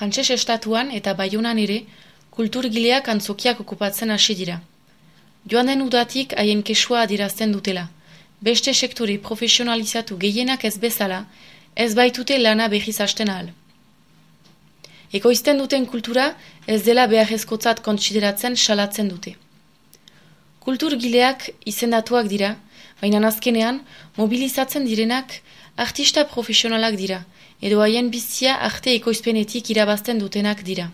Frantses estatuan eta baionan ere, kulturgileak antzokiak okupatzen hasi dira. Joan den udatik haien kesua adirazten dutela. Beste sektore profesionalizatu gehienak ez bezala, ez baitute lana behiz hasten ahal. Ekoizten duten kultura ez dela beharrezkotzat kontsideratzen salatzen dute. Kulturgileak izendatuak dira, baina azkenean mobilizatzen direnak artista profesionalak dira, edo haien bizia arte ekoizpenetik irabazten dutenak dira.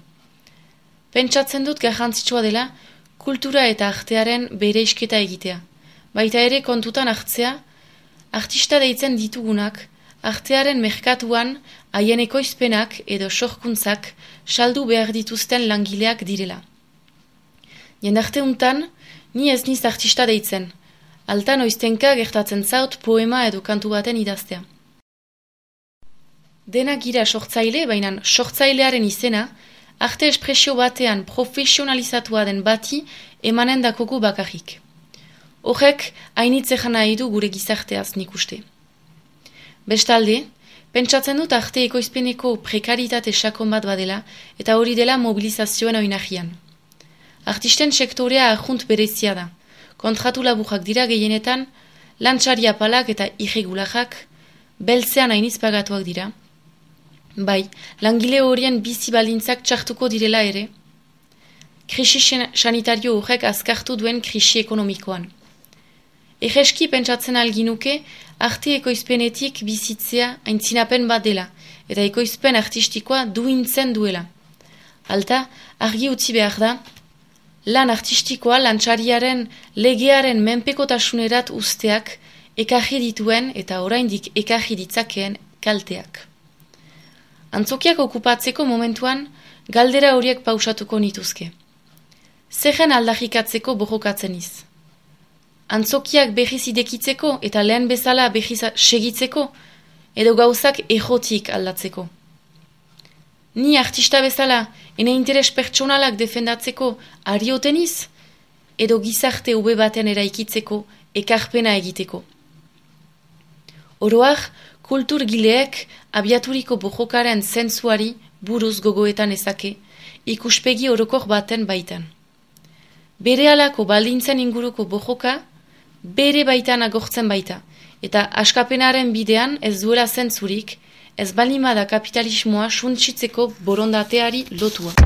Pentsatzen dut garrantzitsua dela kultura eta artearen bere isketa egitea. Baita ere kontutan hartzea, artista deitzen ditugunak, artearen merkatuan haien ekoizpenak edo sorkuntzak saldu behar dituzten langileak direla. Jendarte untan, ni ez niz artista deitzen, altan oiztenka gertatzen zaut poema edo kantu baten idaztea. Dena gira sortzaile, baina sortzailearen izena, arte espresio batean profesionalizatua den bati emanen dakogu bakarrik. Horrek, hainitze jana du gure gizarteaz nik uste. Bestalde, pentsatzen dut arte ekoizpeneko prekaritate sakon bat badela eta hori dela mobilizazioen oinahian. Artisten sektorea ahunt berezia da. Kontratu laburak dira gehienetan, lantxari apalak eta irregulajak, beltzean hainiz pagatuak dira, Bai, langile horien bizi balintzak txartuko direla ere. Krisi sanitario horrek azkartu duen krisi ekonomikoan. Egeski pentsatzen alginuke, arte ekoizpenetik bizitzea aintzinapen bat dela, eta ekoizpen artistikoa duintzen duela. Alta, argi utzi behar da, lan artistikoa lantxariaren legearen menpekotasunerat usteak ekarri dituen eta oraindik ekarri ditzakeen kalteak. Antzokiak okupatzeko momentuan, galdera horiek pausatuko nituzke. Zegen aldahikatzeko bojokatzen iz. Antzokiak behiz idekitzeko eta lehen bezala behiz segitzeko, edo gauzak ejotik aldatzeko. Ni artista bezala, ene interes pertsonalak defendatzeko arioten iz, edo gizarte ube baten eraikitzeko ekarpena egiteko. Oroak, kultur gileek abiaturiko bojokaren zentzuari buruz gogoetan ezake, ikuspegi orokor baten baitan. Bere alako baldintzen inguruko bojoka, bere baitan agortzen baita, eta askapenaren bidean ez duela zentzurik, ez balimada kapitalismoa suntsitzeko borondateari lotua.